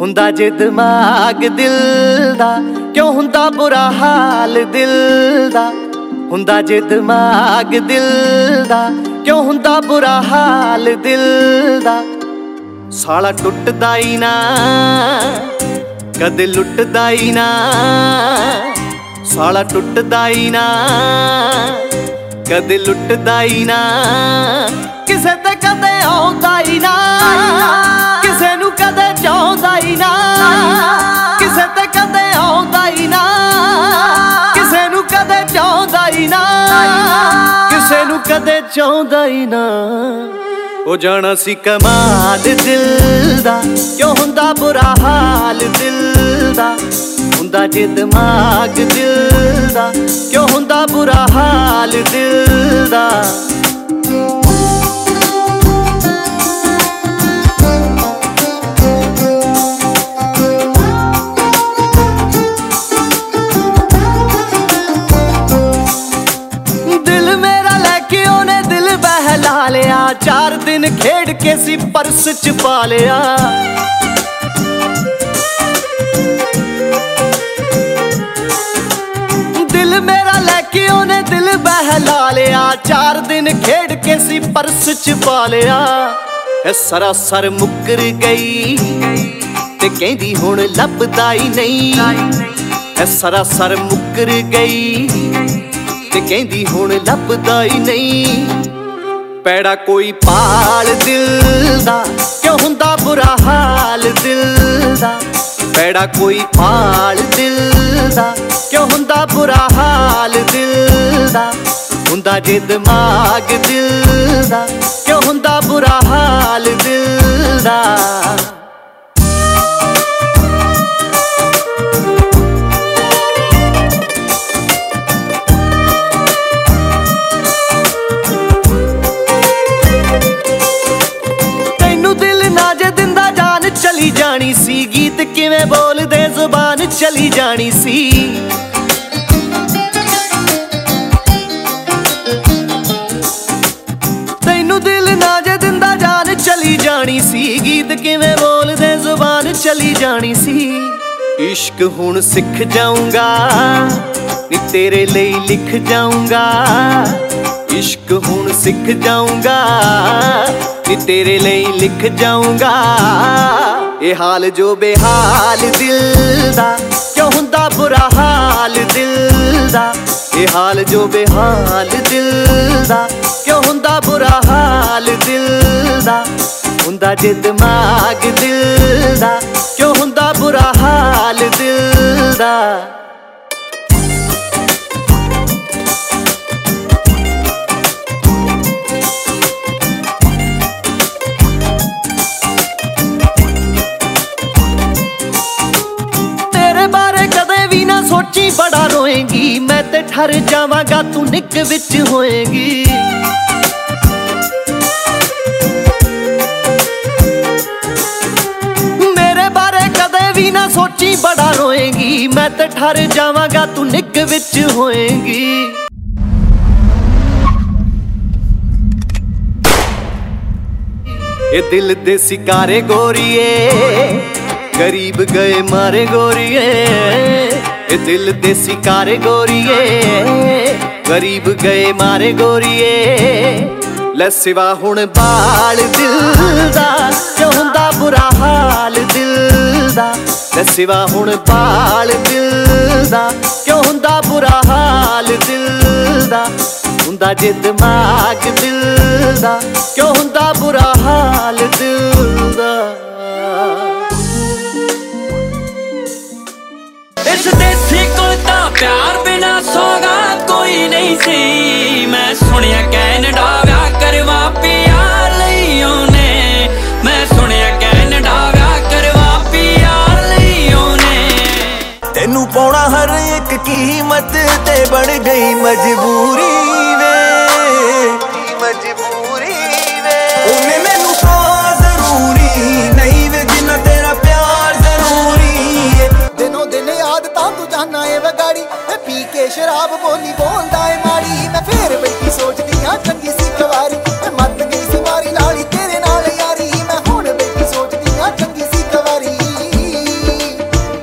ਹੁੰਦਾ ਜੇ ਦਿਮਾਗ ਦਿਲ ਦਾ? ਕਿਉਂ ਹੁੰਦਾ ਬੁਰਾ ਹਾਲ ਦਿਲ ਦਾ? ਹੁੰਦਾ ਜੇ ਦਿਮਾਗ ਦਿਲ ਦਾ? ਕਿਉਂ ਹੁੰਦਾ ਬੁਰਾ ਹਾਲ ਦਿਲ ਦਾ? ਸਾਲਾ ਟੁੱਟਦਾ ਹੀ ਨਾ, ਕਦੇ ਲੁੱਟਦਾ ਹੀ ਨਾ। ਸਾਲਾ ਟੁੱਟਦਾ ਹੀ ਨਾ, ਕਦੇ ਲੁੱਟਦਾ ਹੀ ਨਾ। ਕਿਸੇ ਤੇ ਕਦੇ ਆਉਂਦਾ ਹੀ ਨਾ। ਕਿਸੇ ਤੇ ਕਦੇ ਆਉਂਦਾ ਹੀ ਨਾ। ਕਿਸੇ ਨੂੰ ਕਦੇ ਚਾਹੁੰਦਾ ਹੀ ਨਾ। ਕਿਸੇ ਨੂੰ ਕਦੇ ਚਾਹੁੰਦਾ ਹੀ ਨਾ। ਉਹ ਜਾਣਾ ਸੀ ਕਮਾਲ ਦਿਲ ਦਾ। ਕਿਉਂ ਹੁੰਦਾ ਬੁਰਾ ਹਾਲ ਦਿਲ ਦਾ? ਹੁੰਦਾ ਜੇ ਦਿਮਾਗ ਦਿਲ ਦਾ। ਕਿਉਂ ਹੁੰਦਾ ਬੁਰਾ ਹਾਲ ਦਿਲ ਦਾ? ਬਹਿਲਾ ਲਿਆ ਚਾਰ ਦਿਨ ਖੇਡ ਕੇ ਸੀ ਪਰਸ ਚ ਪਾ ਲਿਆ ਦਿਲ ਮੇਰਾ ਲੈ ਕੇ ਉਹਨੇ ਦਿਲ ਬਹਿਲਾ ਲਿਆ, ਚਾਰ ਦਿਨ ਖੇਡ ਕੇ ਸੀ ਪਰਸ ਚ ਪਾ ਲਿਆ ਇਹ ਸਰਾਸਰ ਮੁੱਕਰ ਗਈ ਤੇ ਕਹਿੰਦੀ ਹੁਣ ਲੱਭਦਾ ਹੀ ਨਹੀਂ। ਇਹ ਸਰਾਸਰ ਮੁੱਕਰ ਗਈ ਤੇ ਕਹਿੰਦੀ ਹੁਣ ਲੱਭਦਾ ਹੀ ਨਹੀਂ। ਪੈੜਾ ਕੋਈ ਪਾਲ ਦਿਲ ਦਾ ਕਿਉਂ ਹੁੰਦਾ ਬੁਰਾ ਹਾਲ ਦਿਲ ਦਾ ਪੈੜਾ ਕੋਈ ਪਾਲ ਦਿਲ ਦਾ ਕਿਉਂ ਹੁੰਦਾ ਬੁਰਾ ਹਾਲ ਦਿਲ ਦਾ ਹੁੰਦਾ ਜੇ ਦਿਮਾਗ ਦਿਲ ਦਾ ਕਿਉਂ ਹੁੰਦਾ ਬੁਰਾ ਹਾਲ ਦਿਲ ਦਾ ਗੀਤ ਬੋਲਦੇ ਜ਼ੁਬਾਨ ਚਲੀ ਜਾਣੀ ਸੀ। ਤੈਨੂੰ ਦਿਲ ਨਾ ਜੇ ਦਿੰਦਾ ਜਾਨ ਚਲੀ ਜਾਣੀ ਸੀ। ਗੀਤ ਕਿਵੇਂ ਬੋਲਦੇ ਜ਼ੁਬਾਨ ਚਲੀ ਜਾਣੀ ਸੀ। ਇਸ਼ਕ ਹੁਣ ਸਿੱਖ ਜਾਊਂਗਾ, ਨੀ ਤੇਰੇ ਲਈ ਲਿਖ ਜਾਊਂਗਾ। ਇਸ਼ਕ ਹੁਣ ਸਿੱਖ ਜਾਊਂਗਾ, ਨੀ ਤੇਰੇ ਲਈ ਲਿਖ ਜਾਊਂਗਾ। ਇਹ ਹਾਲ ਜੋ ਬੇਹਾਲ ਦਿਲ ਦਾ, ਕਿਉਂ ਹੁੰਦਾ ਬੁਰਾ ਹਾਲ ਦਿਲ ਦਾ? ਇਹ ਹਾਲ ਜੋ ਬੇਹਾਲ ਦਿਲ ਦਾ, ਕਿਉਂ ਹੁੰਦਾ ਬੁਰਾ ਹਾਲ ਦਿਲ ਦਾ? ਹੁੰਦਾ ਜੇ ਦਿਮਾਗ ਦਿਲ ਦਾ ਠਰ ਜਾਵਾਂਗਾ ਤੂੰ ਨਿੱਕ ਵਿੱਚ ਹੋਏਗੀ। ਮੇਰੇ ਬਾਰੇ ਕਦੇ ਵੀ ਨਾ ਸੋਚੀ ਬੜਾ ਰੋਏਗੀ। ਮੈਂ ਤੇ ਠਰ ਜਾਵਾਂਗਾ ਤੂੰ ਨਿੱਕ ਵਿੱਚ ਹੋਏਗੀ। ਇਹ ਦਿਲ ਦੇ ਸਿਕਾਰੇ ਗੋਰੀਏ, ਗਰੀਬ ਗਏ ਮਾਰੇ ਗੋਰੀਏ। ਇਹ ਦਿਲ ਦੇ ਸਿਕਾਰੇ ਗੋਰੀਏ, ਗਰੀਬ ਗਏ ਮਾਰੇ ਗੋਰੀਏ। ਲੈ ਸਿਵਾ ਹੁਣ ਬਾਲ ਦਿਲ ਦਾ ਕਿਉਂ ਹੁੰਦਾ ਬੁਰਾ ਹਾਲ ਦਿਲ ਦਾ। ਲੈ ਸਿਵਾ ਹੁਣ ਬਾਲ ਦਿਲ ਦਾ ਕਿਉਂ ਹੁੰਦਾ ਬੁਰਾ ਹਾਲ ਦਿਲ ਦਾ। ਹੁੰਦਾ ਜੇ ਦਿਮਾਗ ਦਿਲ ਦਾ ਕਿਉਂ ਹੁੰਦਾ ਬੁਰਾ ਹਾਲ ਦਿਲ ਸੁਣਿਆ ਕੈਨੇਡਾ ਵਿਆਹ ਕਰਵਾ ਪਿਆਰ ਲਈ ਉਹਨੇ। ਮੈਂ ਸੁਣਿਆ ਕੈਨੇਡਾ ਵਿਆਹ ਕਰਵਾ ਪਿਆਰ ਲਈ ਉਹਨੇ। ਤੈਨੂੰ ਪਾਉਣਾ ਹਰ ਇੱਕ ਕੀਮਤ ਤੇ ਬਣ ਗਈ ਮਜਬੂਰੀ ਵੇ। ਮਜਬੂਰੀ ਵੇ। ਉਹਨੇ ਮੈਨੂੰ ਤਾਂ ਜ਼ਰੂਰੀ ਨਹੀਂ ਵੇ ਜਿੰਨਾ ਤੇਰਾ ਪਿਆਰ ਜ਼ਰੂਰੀ ਏ। ਦਿਨੋ ਦਿਨ ਆਦਤਾਂ ਤੂੰ ਜਾਨਾ ਏ ਵਗਾੜੀ ਮੈਂ ਪੀ ਕੇ ਸ਼ਰਾਬ ਬੋਲੀ ਬੋਲਦਾ ਏ ਮਾੜੀ। ਮੈਂ ਫੇਰ